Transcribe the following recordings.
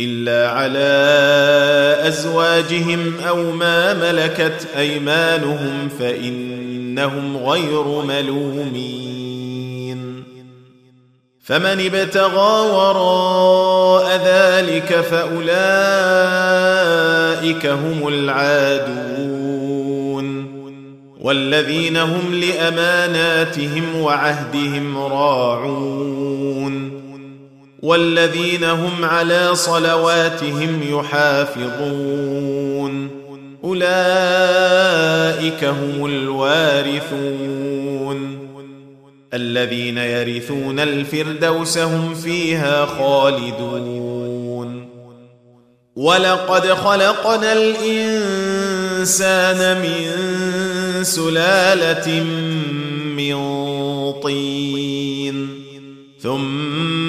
إلا على أزواجهم أو ما ملكت أيمانهم فإنهم غير ملومين. فمن ابتغى وراء ذلك فأولئك هم العادون. والذين هم لأماناتهم وعهدهم راعون. والذين هم على صلواتهم يحافظون. أولئك هم الوارثون. الذين يرثون الفردوس هم فيها خالدون. ولقد خلقنا الإنسان من سلالة من طين ثم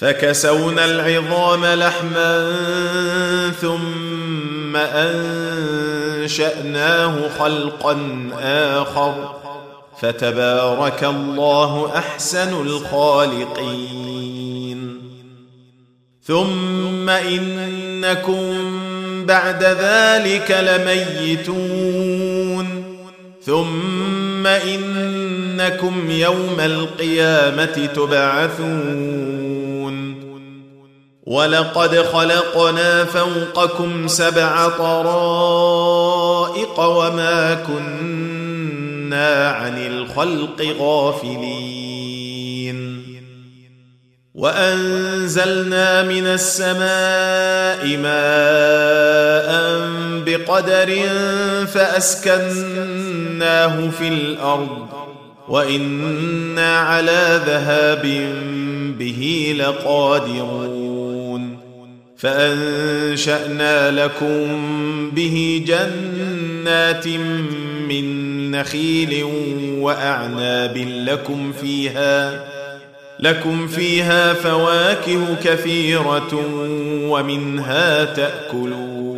فكسونا العظام لحما ثم أنشأناه خلقا آخر. فتبارك الله أحسن الخالقين. ثم إنكم بعد ذلك لميتون. ثم إنكم يوم القيامة تبعثون. ولقد خلقنا فوقكم سبع طرائق وما كنا عن الخلق غافلين. وأنزلنا من السماء ماء بقدر فأسكناه في الأرض. وإنا على ذهاب به لقادرون. فأنشأنا لكم به جنات من نخيل وأعناب لكم فيها لكم فيها فواكه كثيرة ومنها تأكلون.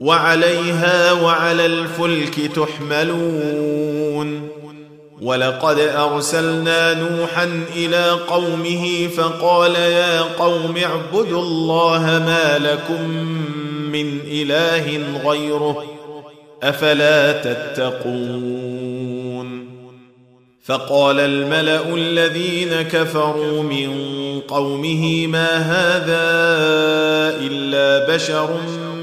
وعليها وعلى الفلك تحملون. ولقد أرسلنا نوحا إلى قومه فقال يا قوم اعبدوا الله ما لكم من إله غيره أفلا تتقون. فقال الملأ الذين كفروا من قومه ما هذا إلا بشر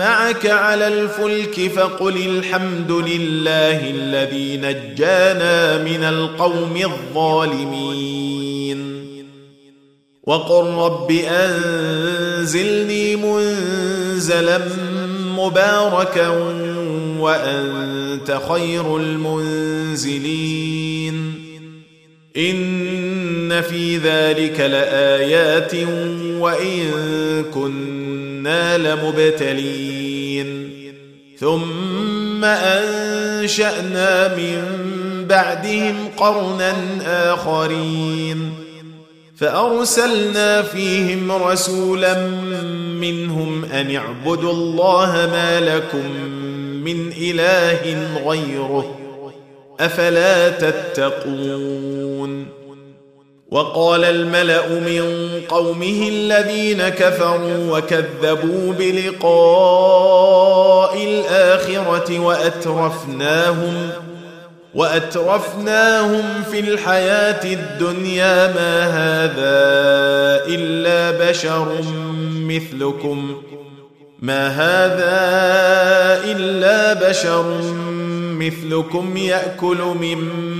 معك على الفلك فقل الحمد لله الذي نجانا من القوم الظالمين. وقل رب أنزلني منزلا مباركا وأنت خير المنزلين. إن في ذلك لآيات وإن كنا لمبتلين. ثم أنشأنا من بعدهم قرنا آخرين. فأرسلنا فيهم رسولا منهم أن اعبدوا الله ما لكم من إله غيره. أفلا تتقون؟ وقال الملأ من قومه الذين كفروا وكذبوا بلقاء الآخرة وأترفناهم وأترفناهم في الحياة الدنيا ما هذا إلا بشر مثلكم ما هذا إلا بشر مثلكم يأكل مما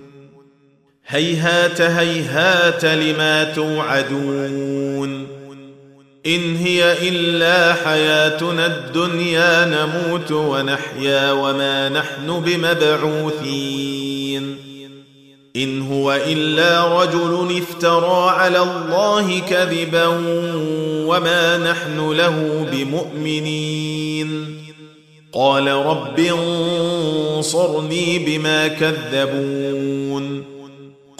هيهات هيهات لما توعدون إن هي إلا حياتنا الدنيا نموت ونحيا وما نحن بمبعوثين إن هو إلا رجل افترى على الله كذبا وما نحن له بمؤمنين قال رب انصرني بما كذبون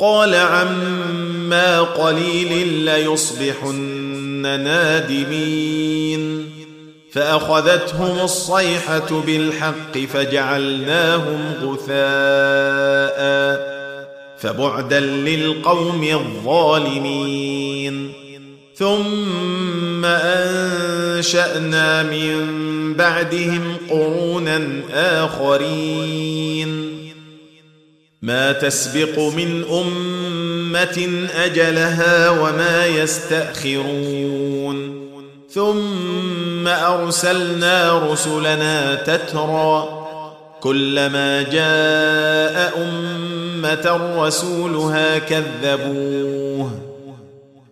قال عما قليل ليصبحن نادمين. فأخذتهم الصيحة بالحق فجعلناهم غثاء فبعدا للقوم الظالمين. ثم أنشأنا من بعدهم قرونا آخرين. ما تسبق من أمة أجلها وما يستأخرون. ثم أرسلنا رسلنا تترى كلما جاء أمة رسولها كذبوه.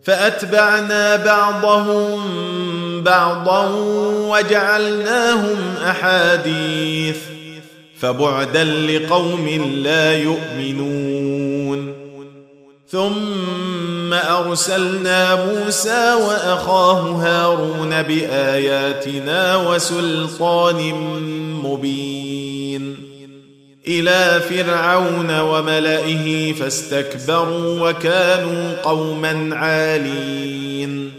فأتبعنا بعضهم بعضا وجعلناهم أحاديث. فبعدا لقوم لا يؤمنون. ثم أرسلنا موسى وأخاه هارون بآياتنا وسلطان مبين. إلى فرعون وملئه فاستكبروا وكانوا قوما عالين.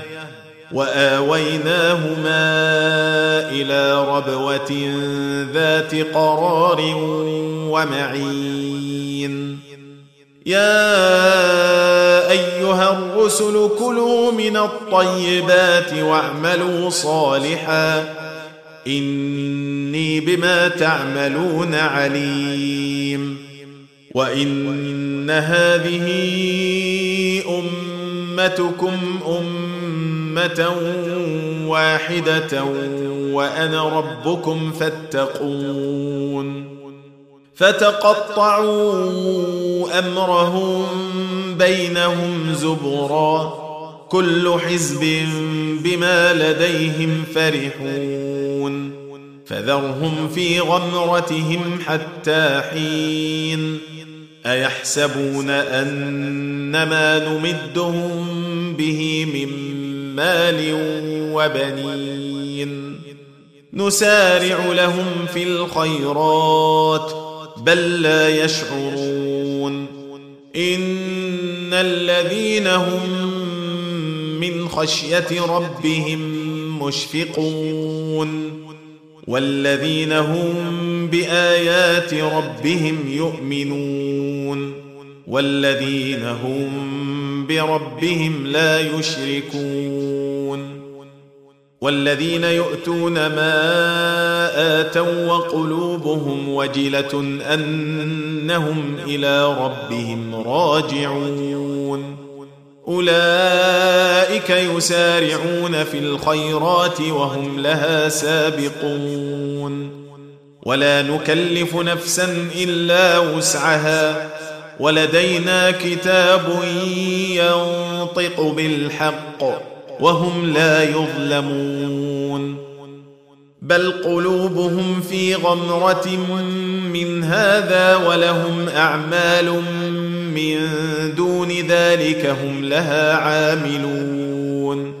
وآويناهما إلى ربوة ذات قرار ومعين. يا أيها الرسل كلوا من الطيبات واعملوا صالحا. إني بما تعملون عليم. وإن هذه أمتكم أمة واحدة وأنا ربكم فاتقون. فتقطعوا أمرهم بينهم زبرا. كل حزب بما لديهم فرحون. فذرهم في غمرتهم حتى حين. أيحسبون ان ما نمدهم به من مال وبنين. نسارع لهم في الخيرات بل لا يشعرون. إن الذين هم من خشية ربهم مشفقون. والذين هم بآيات ربهم يؤمنون. والذين هم بربهم لا يشركون والذين يؤتون ما آتوا وقلوبهم وجلة أنهم إلى ربهم راجعون أولئك يسارعون في الخيرات وهم لها سابقون ولا نكلف نفسا إلا وسعها ولدينا كتاب ينطق بالحق وهم لا يظلمون. بل قلوبهم في غمرة من هذا ولهم أعمال من دون ذلك هم لها عاملون.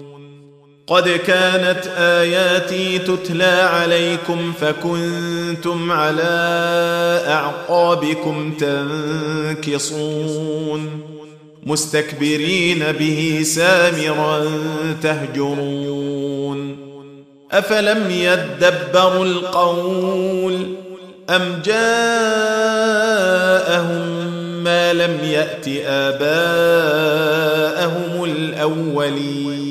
قد كانت آياتي تتلى عليكم فكنتم على أعقابكم تنكصون مستكبرين به سامرا تهجرون أفلم يدبروا القول أم جاءهم ما لم يأت آباءهم الأولين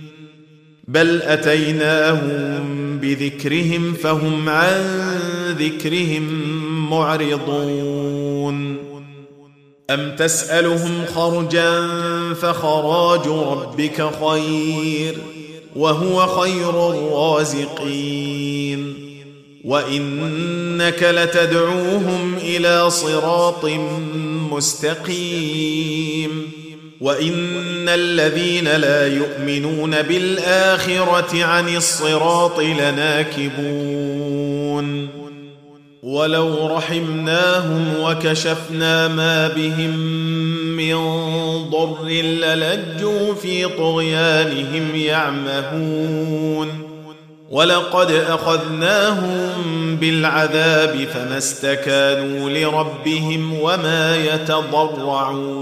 بل أتيناهم بذكرهم فهم عن ذكرهم معرضون. أم تسألهم خرجا فخراج ربك خير وهو خير الرازقين. وإنك لتدعوهم إلى صراط مستقيم. وان الذين لا يؤمنون بالاخره عن الصراط لناكبون ولو رحمناهم وكشفنا ما بهم من ضر للجوا في طغيانهم يعمهون ولقد اخذناهم بالعذاب فما استكانوا لربهم وما يتضرعون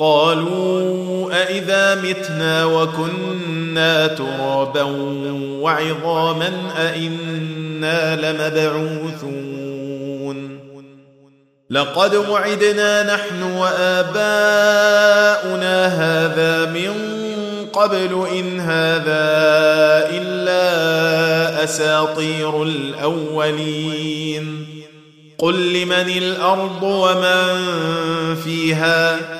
قالوا أإذا متنا وكنا ترابا وعظاما أإنا لمبعوثون. لقد وعدنا نحن وآباؤنا هذا من قبل إن هذا إلا أساطير الأولين. قل لمن الأرض ومن فيها؟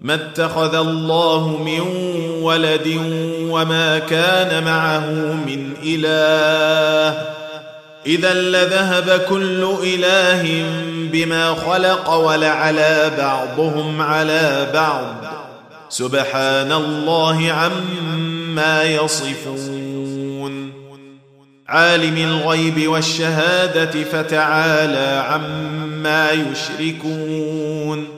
ما اتخذ الله من ولد وما كان معه من إله. إذا لذهب كل إله بما خلق ولعلى بعضهم على بعض. سبحان الله عما يصفون. عالم الغيب والشهادة فتعالى عما يشركون.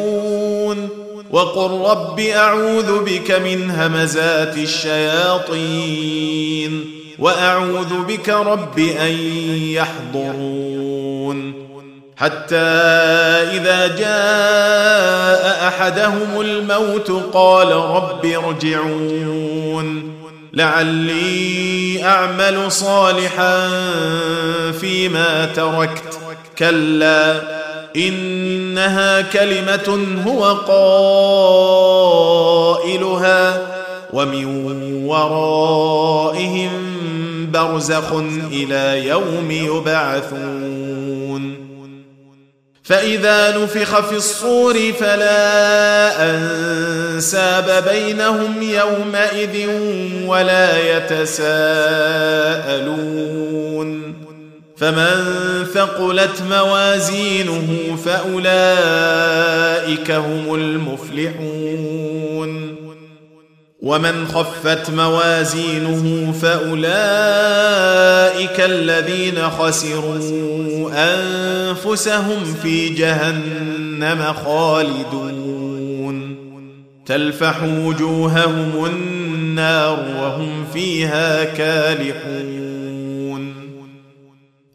وقل رب أعوذ بك من همزات الشياطين وأعوذ بك رب أن يحضرون حتى إذا جاء أحدهم الموت قال رب ارجعون لعلي أعمل صالحا فيما تركت. كلا إنها كلمة هو قائلها ومن ورائهم برزخ إلى يوم يبعثون. فإذا نفخ في الصور فلا أنساب بينهم يومئذ ولا يتساءلون. فمن ثقلت موازينه فأولئك هم المفلحون. ومن خفت موازينه فأولئك الذين خسروا أنفسهم في جهنم خالدون. تلفح وجوههم النار وهم فيها كالحون.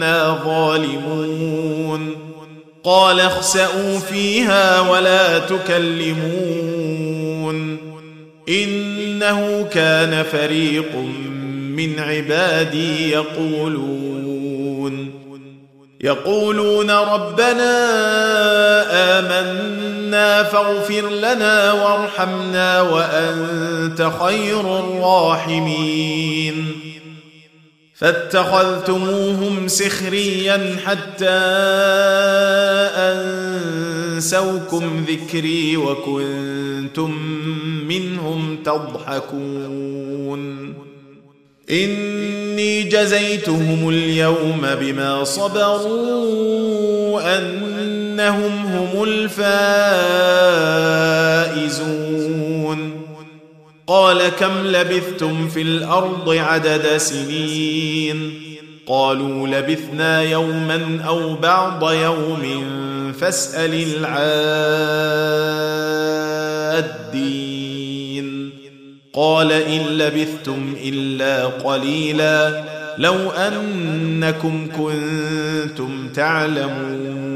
فانا ظالمون. قال اخسئوا فيها ولا تكلمون. إنه كان فريق من عبادي يقولون. يقولون ربنا آمنا فاغفر لنا وارحمنا وأنت خير الراحمين. فاتخذتموهم سخريا حتى أنسوكم ذكري وكنتم منهم تضحكون. إني جزيتهم اليوم بما صبروا أنهم هم الفائزون. قال كم لبثتم في الأرض عدد سنين قالوا لبثنا يوما أو بعض يوم فاسأل العادين قال إن لبثتم إلا قليلا لو أنكم كنتم تعلمون